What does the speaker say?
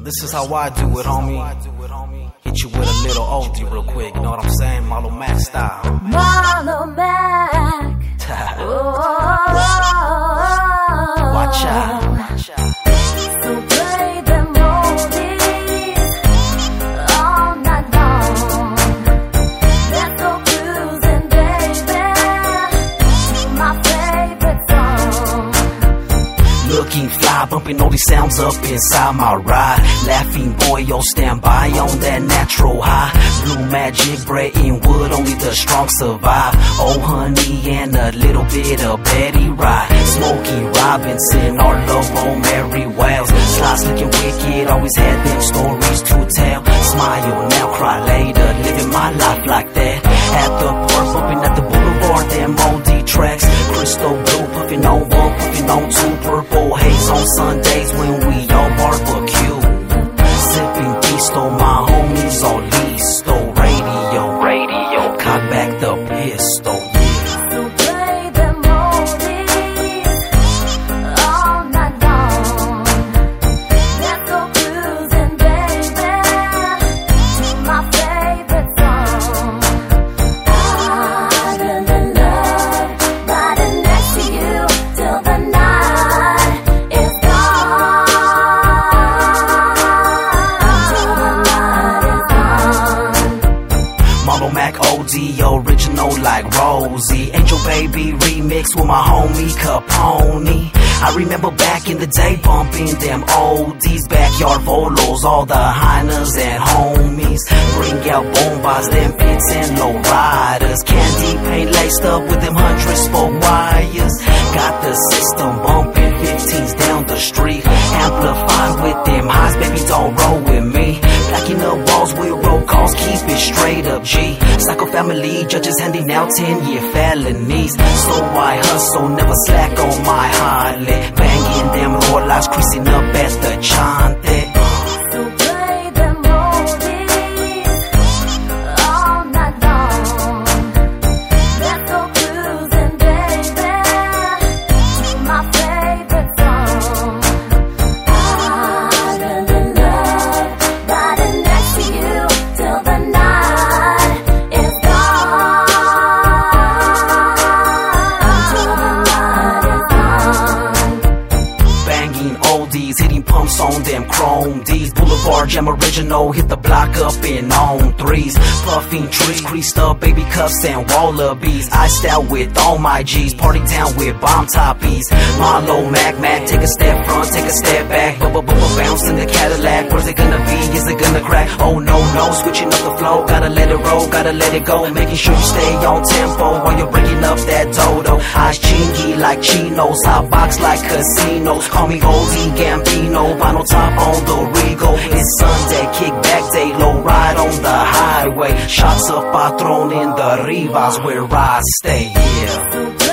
This is how I do it, homie. Hit you with a little oldie real quick, you know what I'm saying? Marlo Mac style. Bumping all these sounds up inside my ride. Laughing boy, yo, stand by on that natural high. Blue magic, Brenton Wood, only the strong survive. Oh, honey, and a little bit of Betty Wright. Smokey Robinson, our love on Mary Wells. Slides looking wicked, always had them stories to tell. On one, puffing on two. Purple haze on Sundays when we all barbecue. Sipping Beasto, my Original like Rosie. Angel Baby remix with my homie Capone. I remember back in the day bumping them oldies, backyard volos, all the hyenas and homies. Bring out bombas, them pits and low riders. Candy paint laced up with them hundred spoke wires. Got the system bumping, 15s down the street. Amplified with them family judges handing out 10 year felonies. So I hustle, never slack on my Harley. Banging them rollers, creasing up at the chante. On them chrome D's. Boulevard Jam original, hit the block up in on threes. Puffing trees, creased up baby cuffs and wallabies. Iced out with all my G's, party down with bomb toppies. Marlo Mac Mac, take a step front, take a step back. Bubba bubba bounce in the Cadillac. Where's it gonna be? Is it gonna crack? Oh no no, switching up the flow, gotta let it roll, gotta let it go. Making sure you stay on tempo while you're breaking up that dodo. Eyes chingy like chinos, hot box like casinos. Call me Goldie Gambino, vinyl top on the Regal. It's Sunday, kick back day, low ride on the highway. Shots of Patron in the Rivas where I stay, yeah.